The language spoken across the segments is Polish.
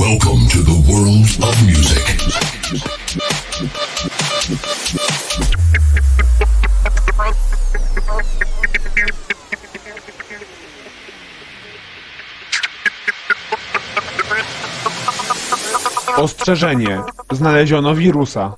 Welcome to the world of music. Ostrzeżenie. Znaleziono wirusa.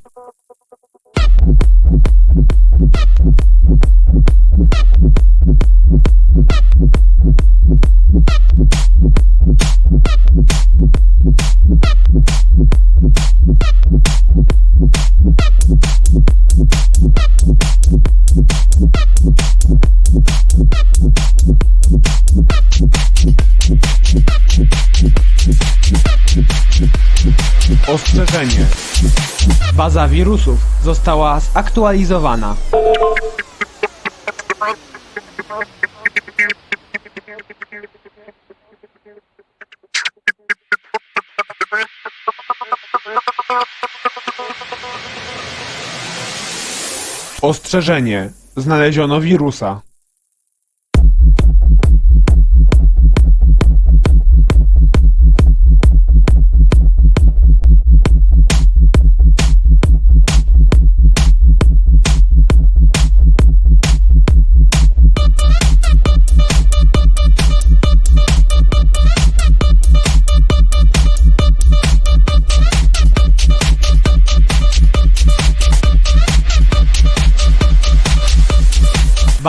Baza wirusów została zaktualizowana. Ostrzeżenie. Znaleziono wirusa.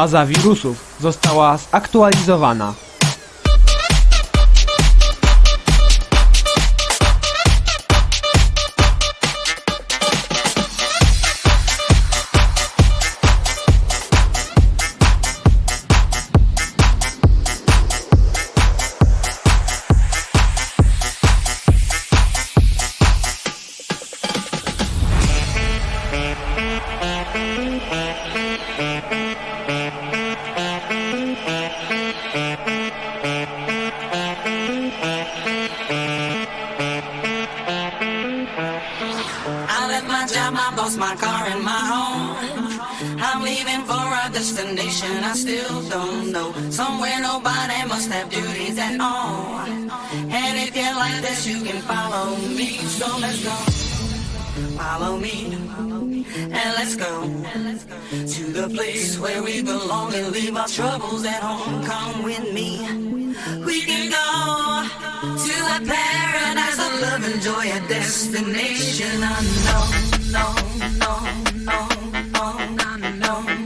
Baza wirusów została zaktualizowana. So let's go. Follow me. And let's go to the place where we belong and leave our troubles at home. Come with me. We can go to a paradise of love and joy, a destination unknown. No, no, no, no, no, no, no,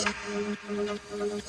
Thank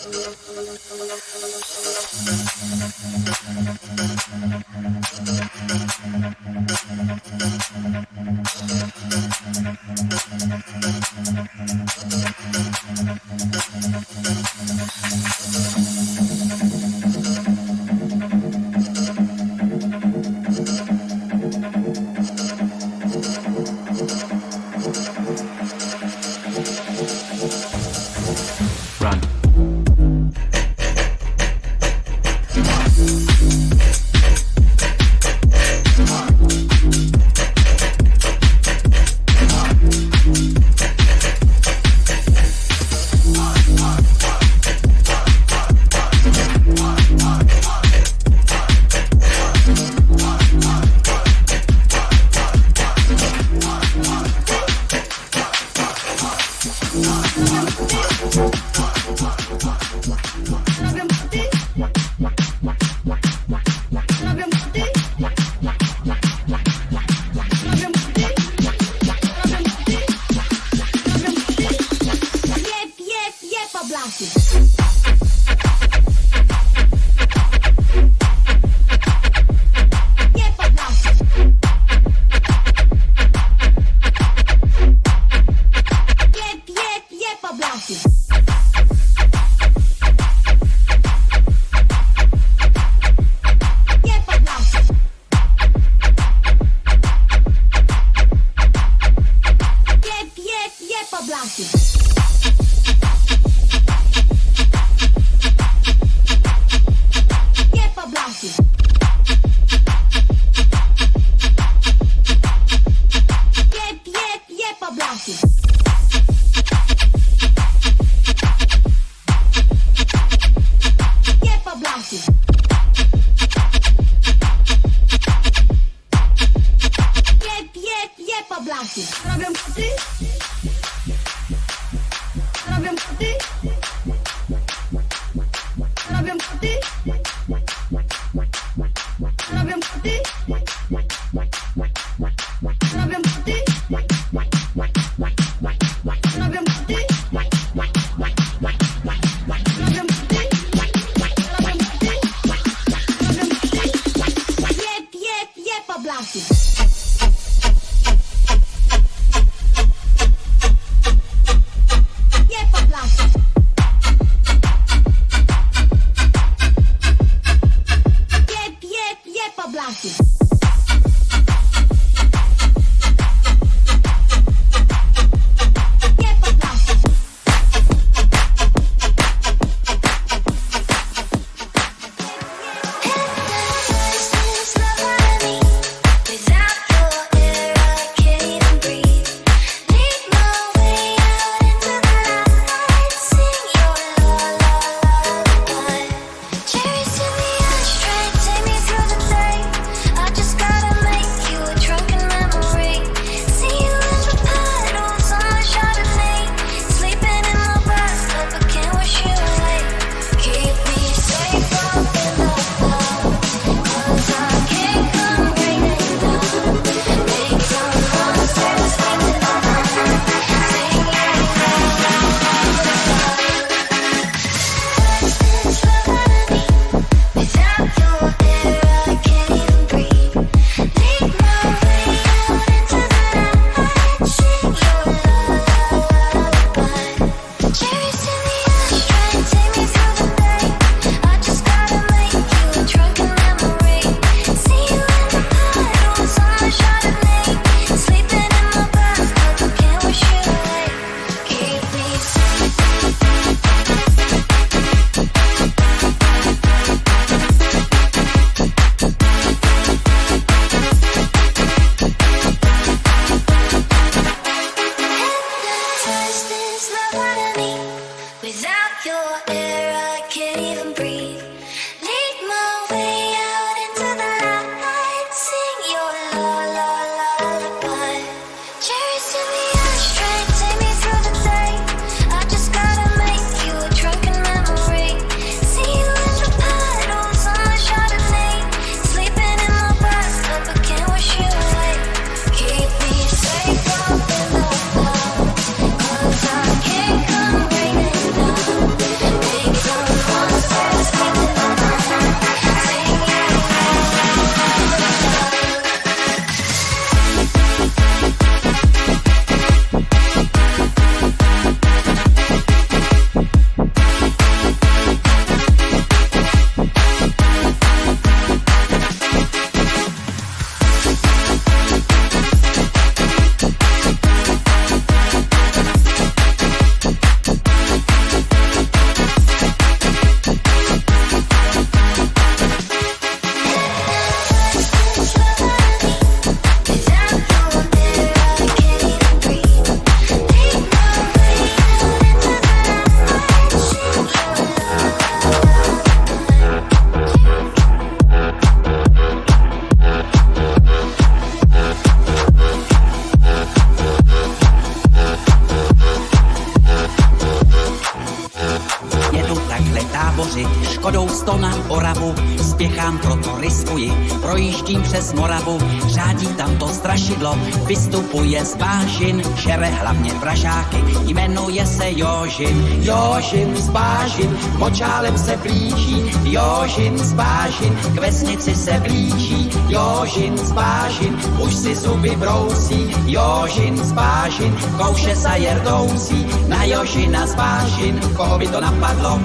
Jožin, Jožin z Bážin, močálem se blíží, Jožin z Bážin, k vesnici se blíží, Jožin z Bážin, už si zuby brousí, Jožin z Bážin, kouše sa jerdousí, na Jožina z Bážin, koho by to napadlo,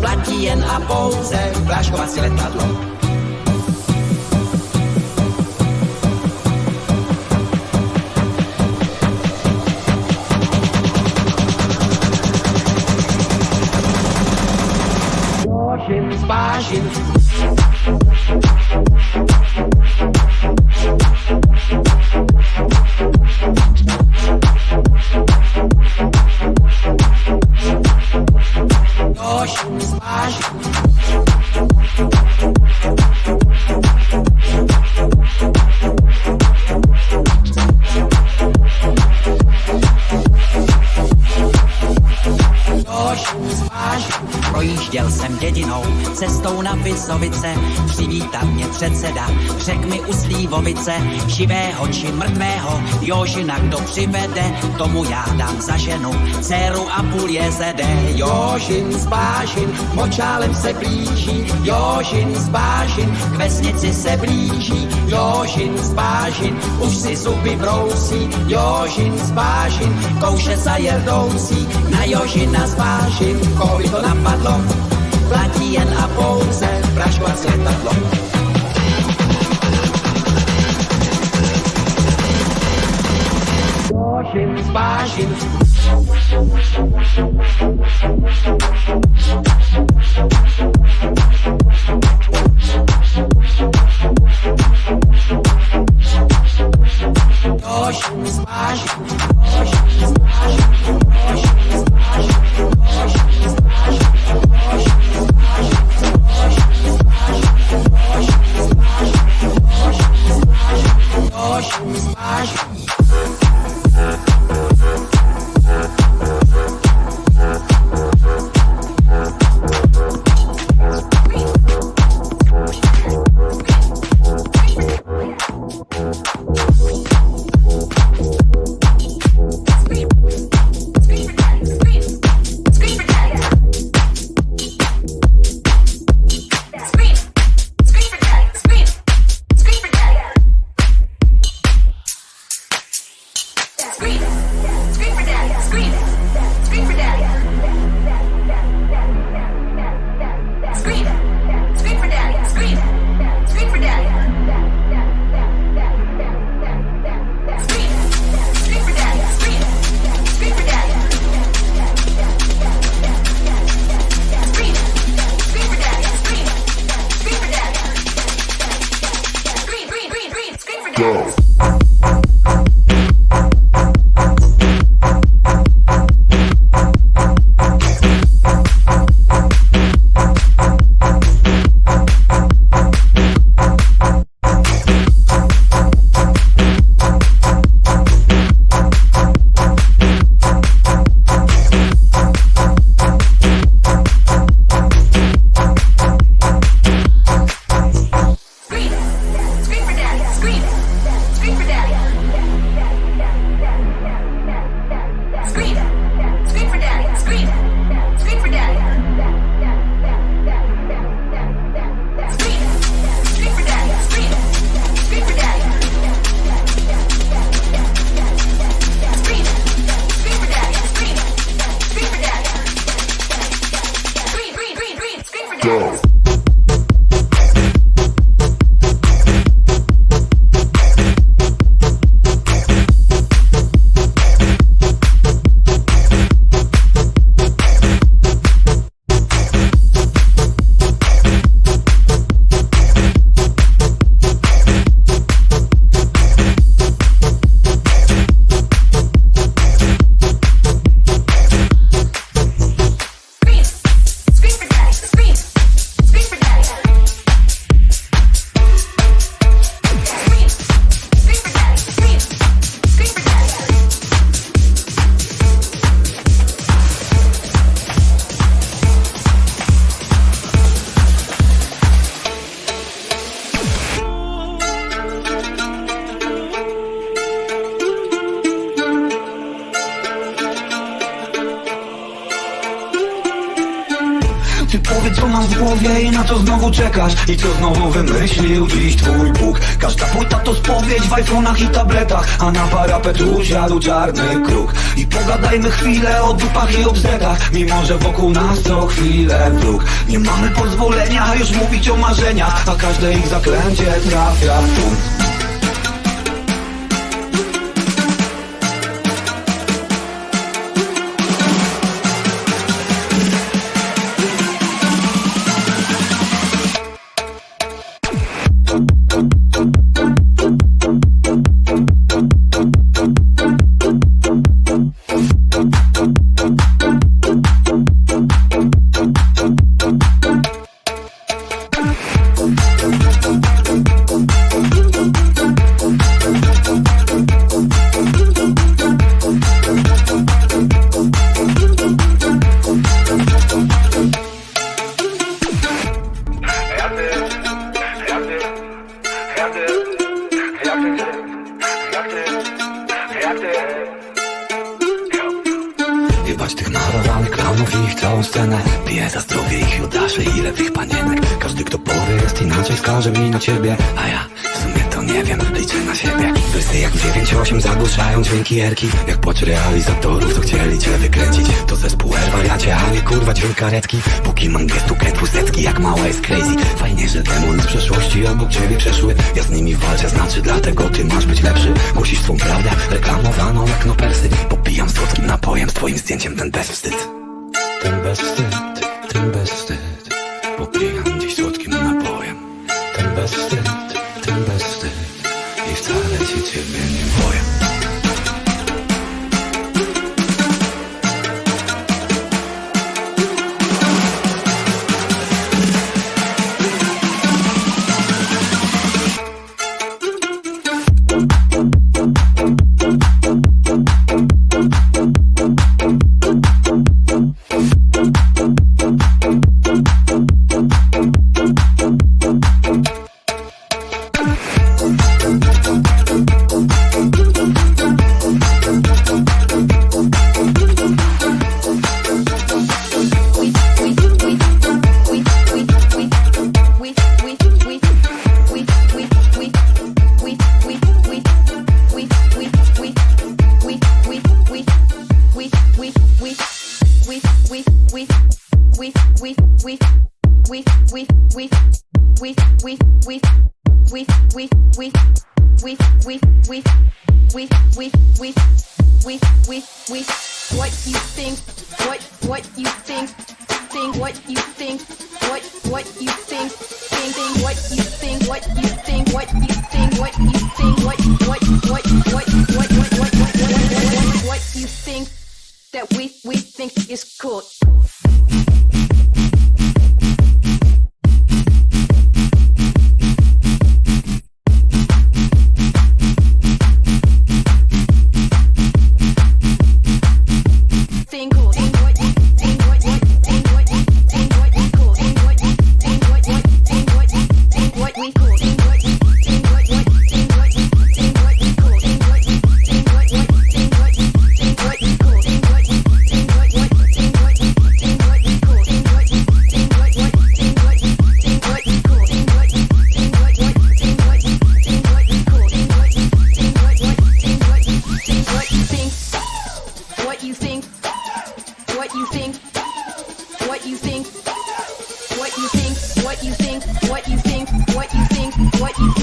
platí jen a pouze, fláškovat si letadlo. Slívovice, živého či mrtvého, Jožina kdo přivede, tomu já dám za ženu, dceru a půl jezede. Jožin z Bážin, močálem se blíží, Jožin z Bážin, k vesnici se blíží, Jožin z Bážin, už si zuby brousí, Jožin z Bážin, kouše za jerdoucí, na Jožina z Bážin, koho to napadlo, platí jen a pouze prašku a světadlo. James Bajin. James Bajin. Siadł czarny kruk. I pogadajmy chwilę o dupach i o bzdetach Mimo, że wokół nas co chwilę wróg. Nie mamy pozwolenia już mówić o marzeniach A każde ich zaklęcie trafia w punkt Przeharuję kurwa dźwięk karetki Póki mam dwie stukrętły setki Jak mała jest crazy. Fajnie, że demony z przeszłości obok ciebie przeszły. Ja z nimi walczę, znaczy dlatego ty masz być lepszy. Głosisz swą prawdę, reklamowaną jak no persy Popijam słodkim napojem z twoim zdjęciem ten bezwstyd Ten bezwstyd, ten bezwstyd Popijam dziś słodkim napojem. Ten bezwstyd, ten bezwstyd I wcale się ciebie nie boję. what you think, what you think, what you think, what you think.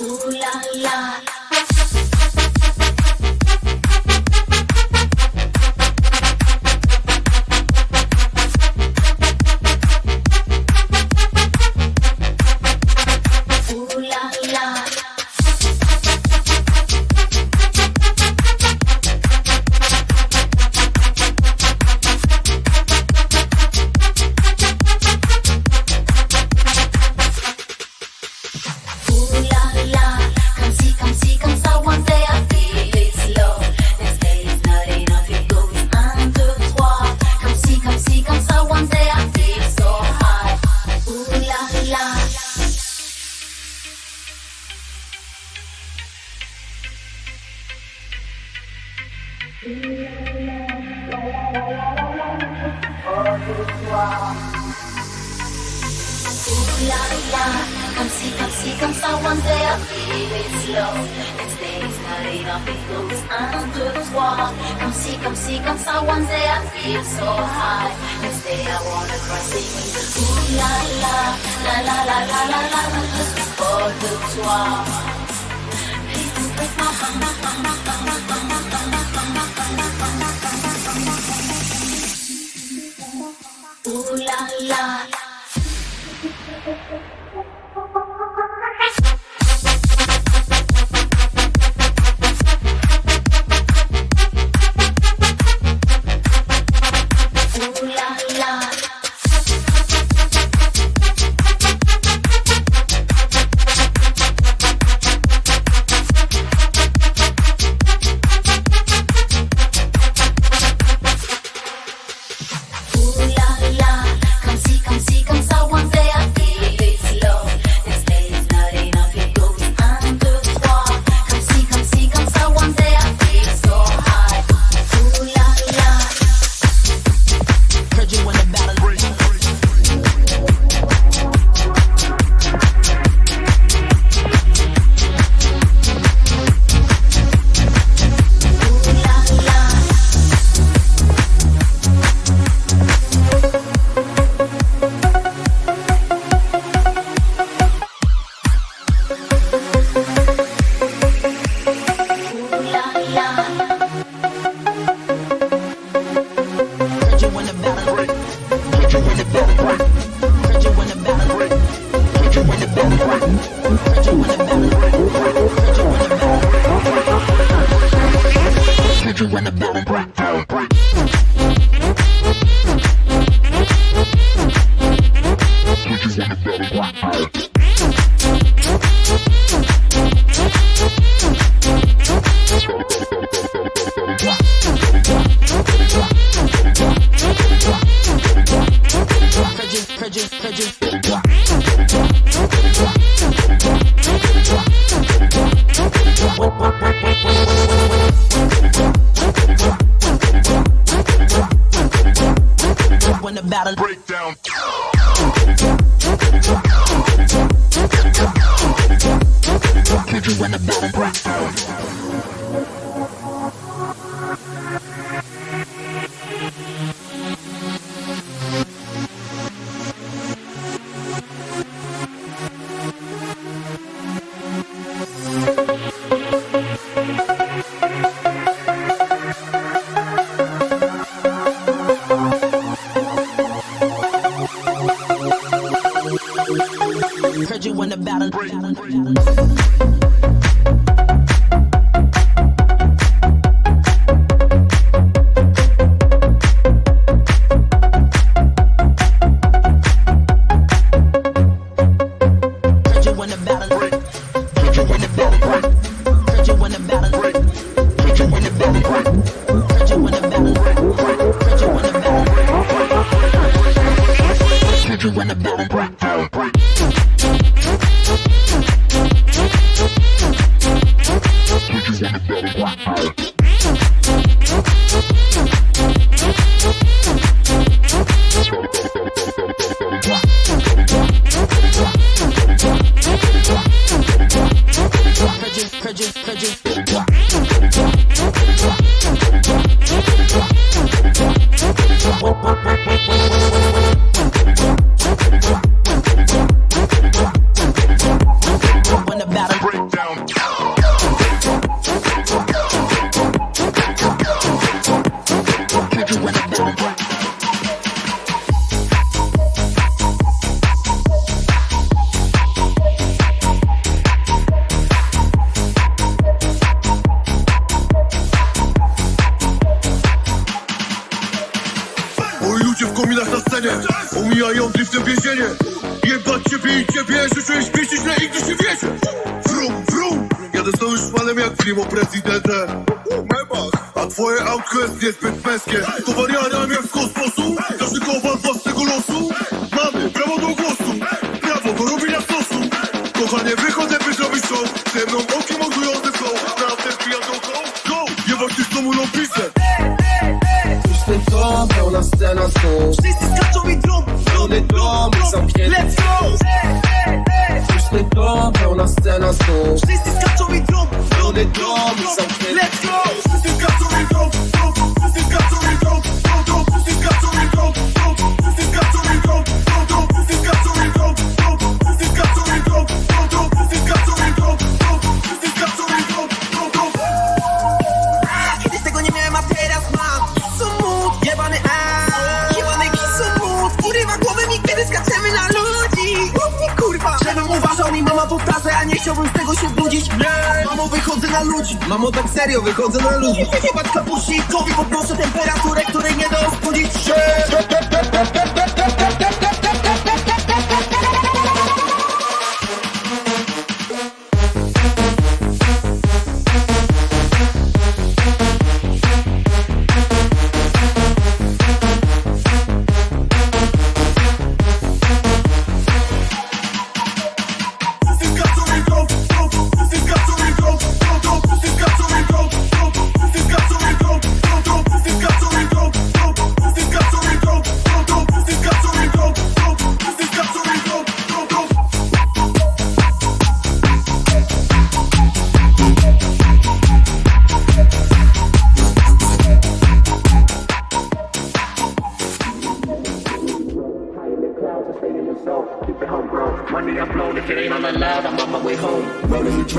Ooh la la.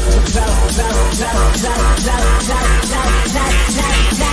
Zach, Zach, Zach, Zach, Zach, Zach, Zach, Zach, Zach,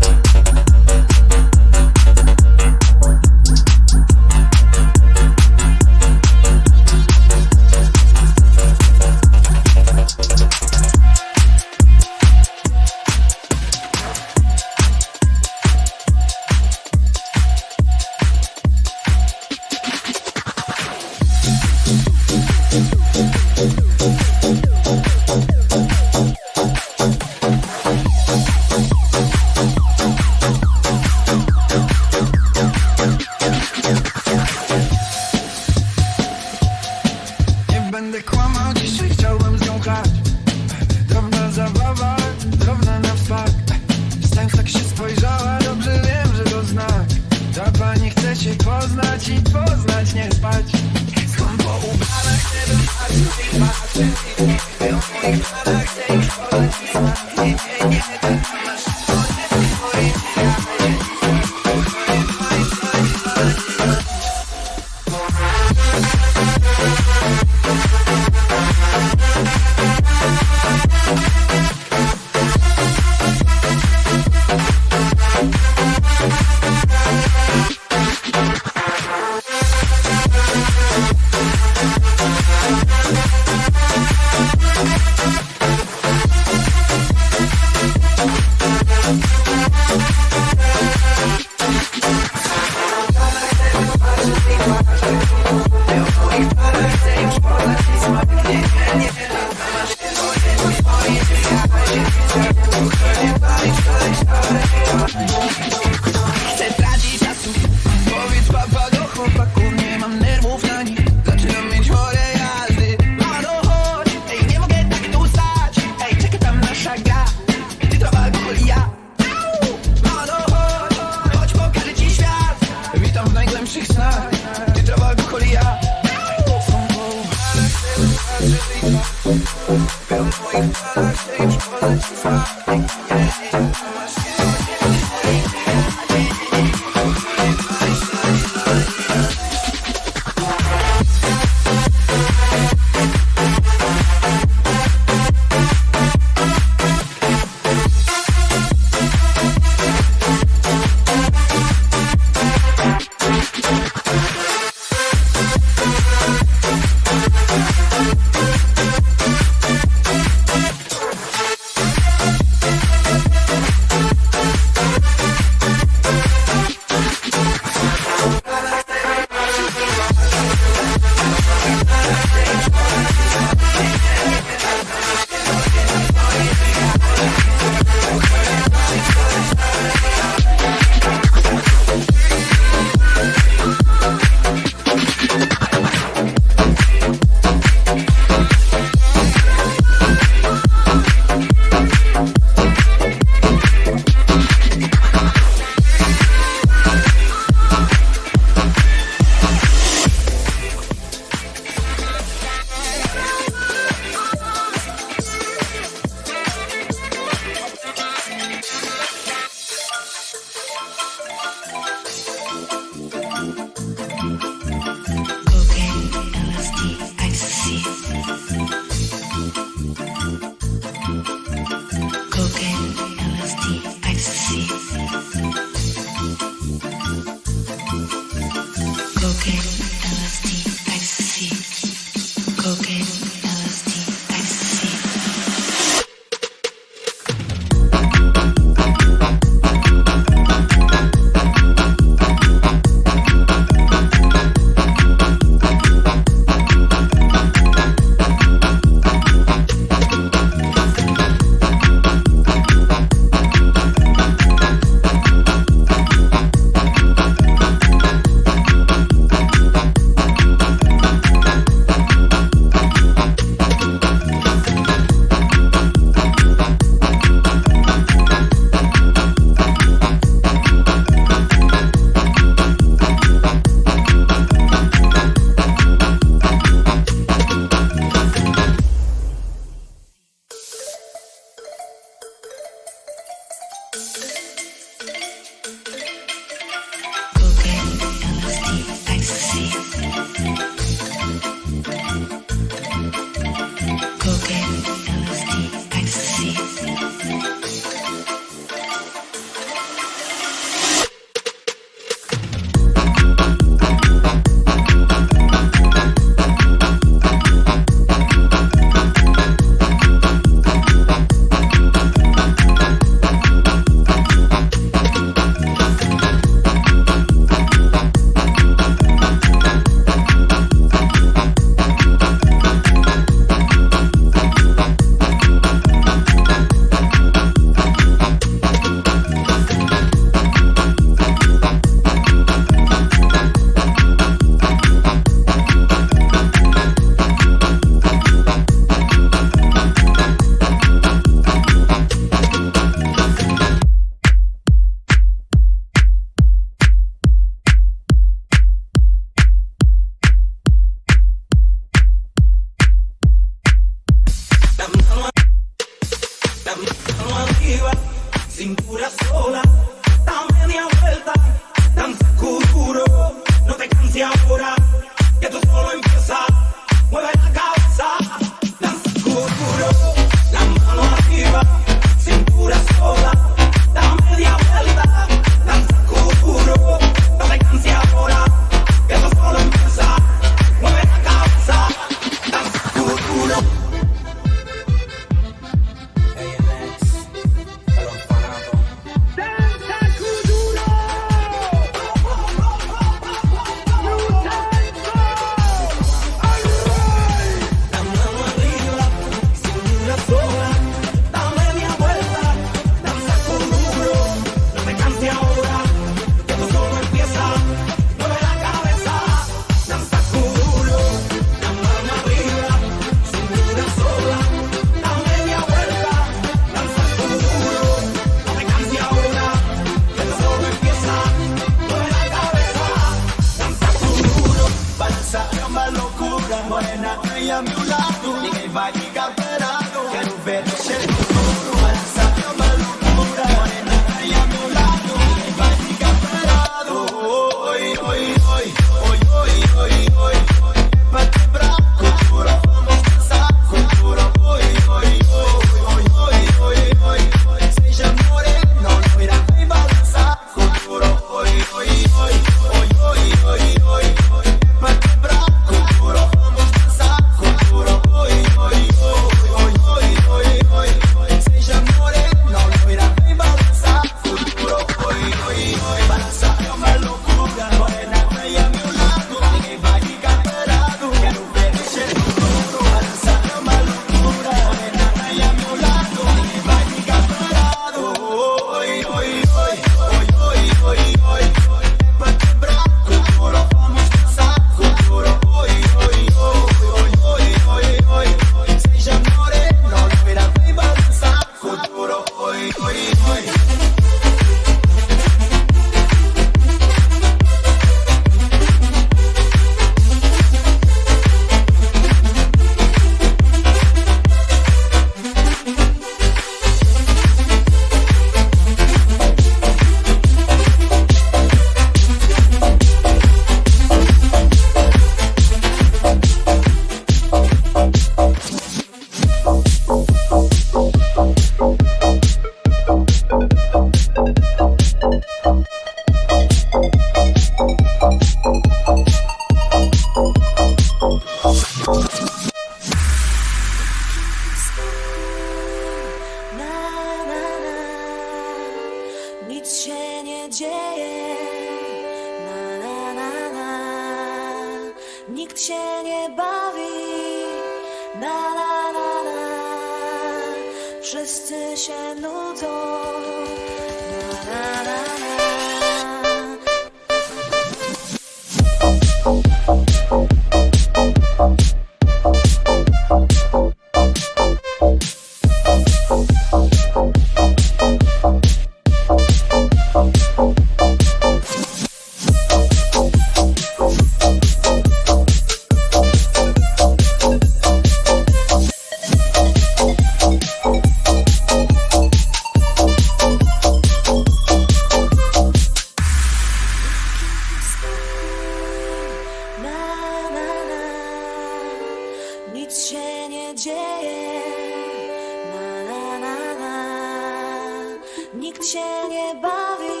nikt się nie bawi.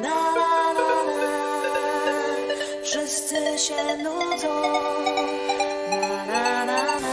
Na, na, na, na. Wszyscy się nudzą. Na, na, na, na.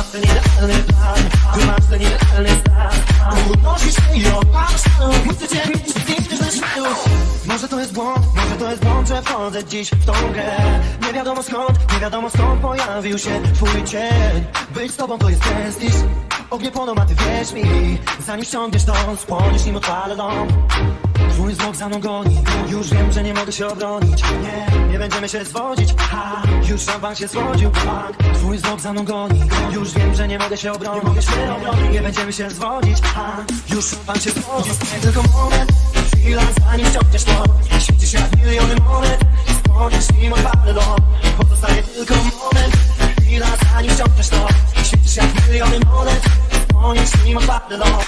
Mam ten idealny plan Ty masz ten idealny stan Unosisz się i to Muszę cię mieć, mieć śladu Może to jest błąd, może to jest błąd, że wchodzę dziś w tą grę. Nie wiadomo skąd, nie wiadomo skąd pojawił się twój cień. Być z tobą to jest prestiż. Ognie płoną, a ty wierz mi. Zanim ściągniesz to, spłoniesz nim odpalę dom Twój wzrok za mną goni. Już wiem, że nie mogę się obronić. Nie, nie będziemy się zwodzić. Ha, Już szampan się zwodził. Tak. Twój wzrok za mną goni. Już wiem, że nie mogę się obronić. Nie mogę się obronić. Nie będziemy się zwodzić. Ha, Już szampan się zwodził. Tylko moment. Chwila, zanim ściągniesz to. Świecisz jak miliony monet. Spłoniesz nim odpalę dom Pozostaje tylko moment. Chwila, zanim ściągniesz to. Świecisz jak miliony monet. Spłoniesz nim odpalę dom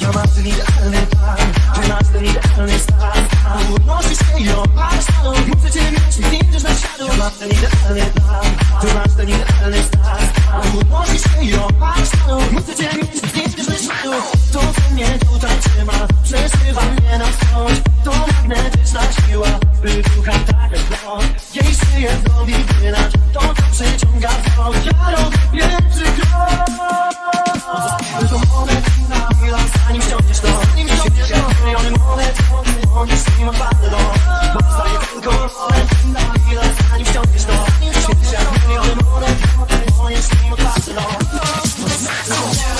ten idealny plan ten idealny stan Unosisz się i opalasz to Muszę cię mieć, nie idziesz na śladu ten idealny plan idealny się i opalasz to Muszę cię mieć, nie idziesz na śladu To mnie tutaj trzyma mnie na wschód To magnetyczna siła By tak jak Jej szyję zdobi wynać To przyciąga Ja robię pierwszy to moment na chwilę Zanim nim ściągniesz to Nim ściągniesz to Miliony monet, oni z nim opadną Bo zostaje tylko na chwilę Nim ściągniesz to Nim ściągniesz to Miliony monet, oni z nim opadną No, no,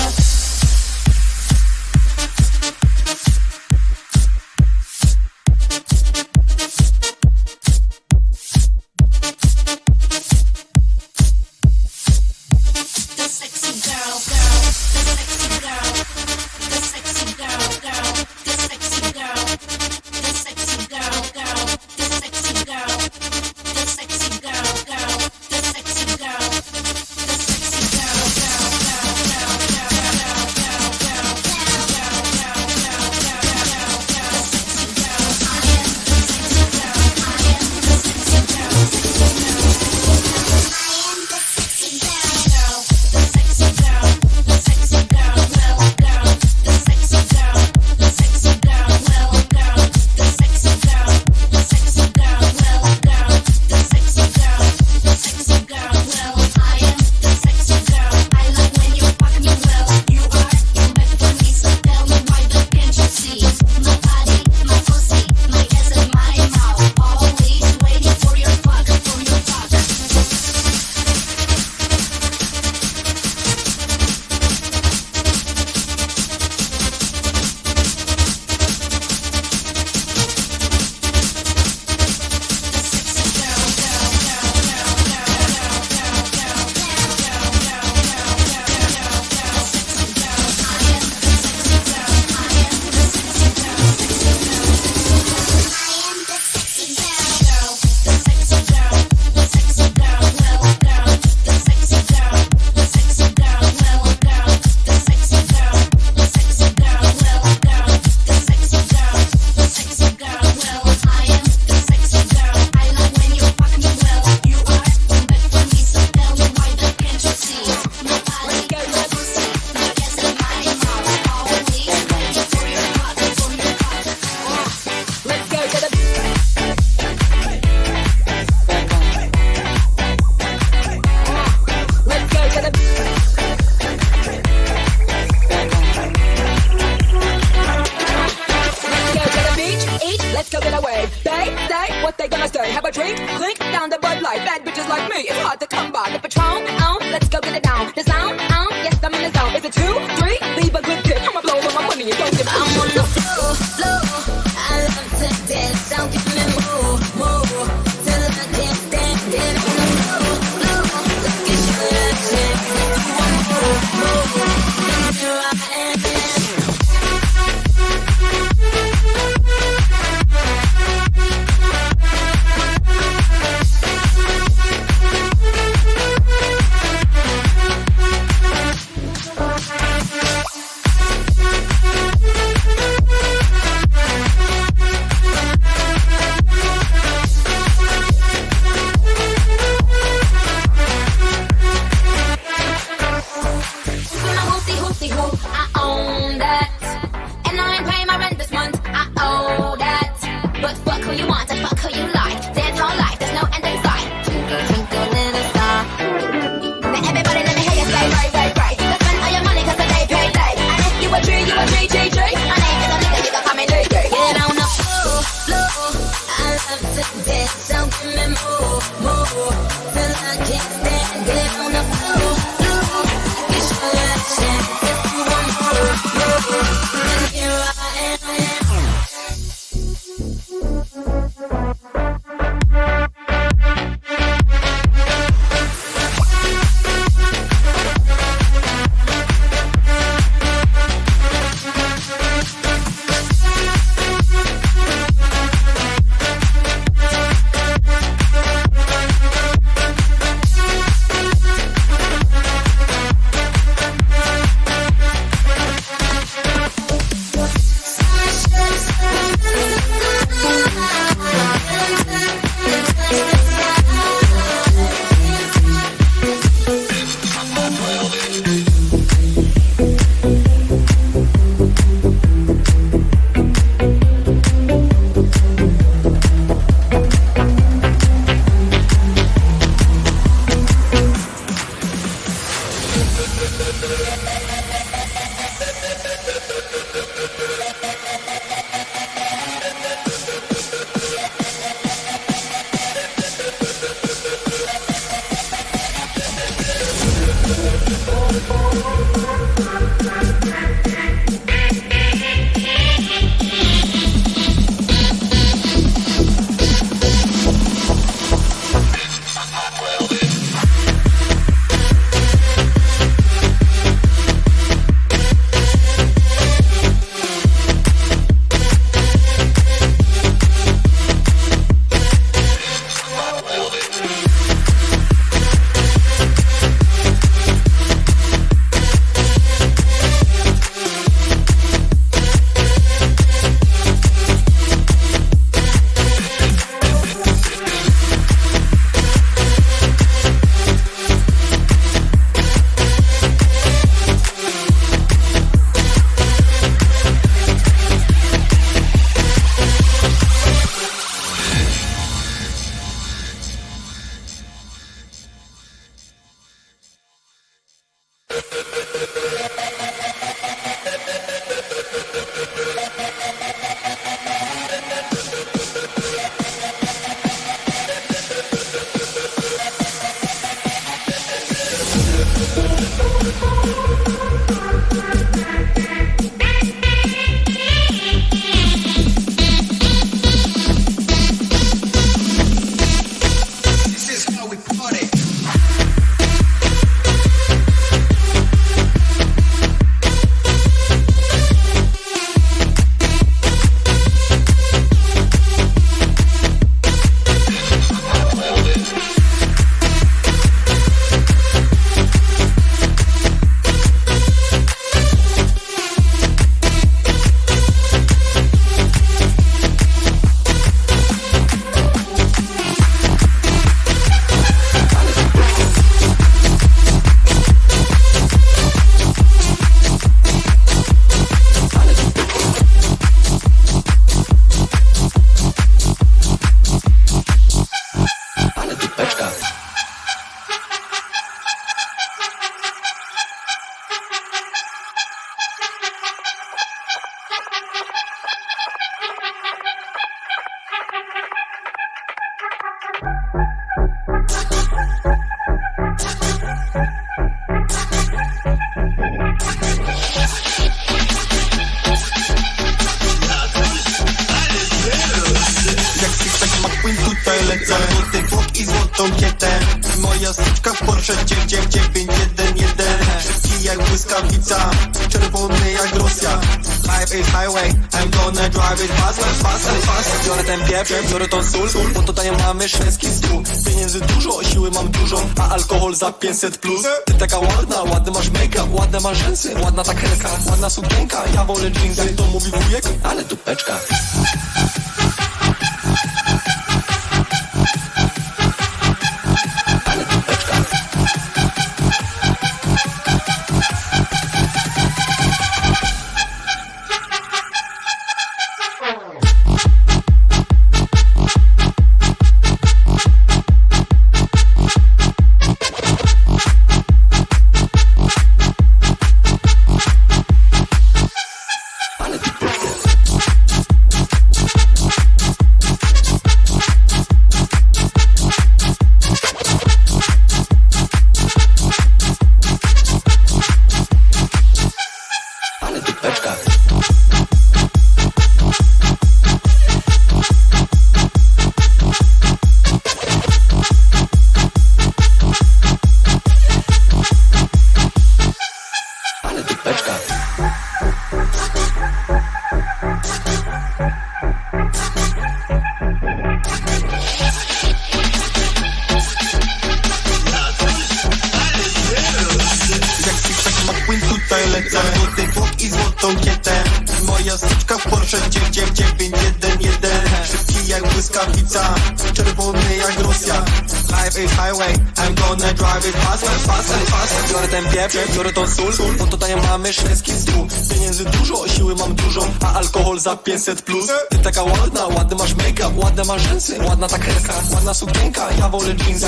500 plus. Ty taka ładna, ładny masz make-up Ładne masz rzęsy, ładna ta kreska Ładna sukienka, ja wolę jeans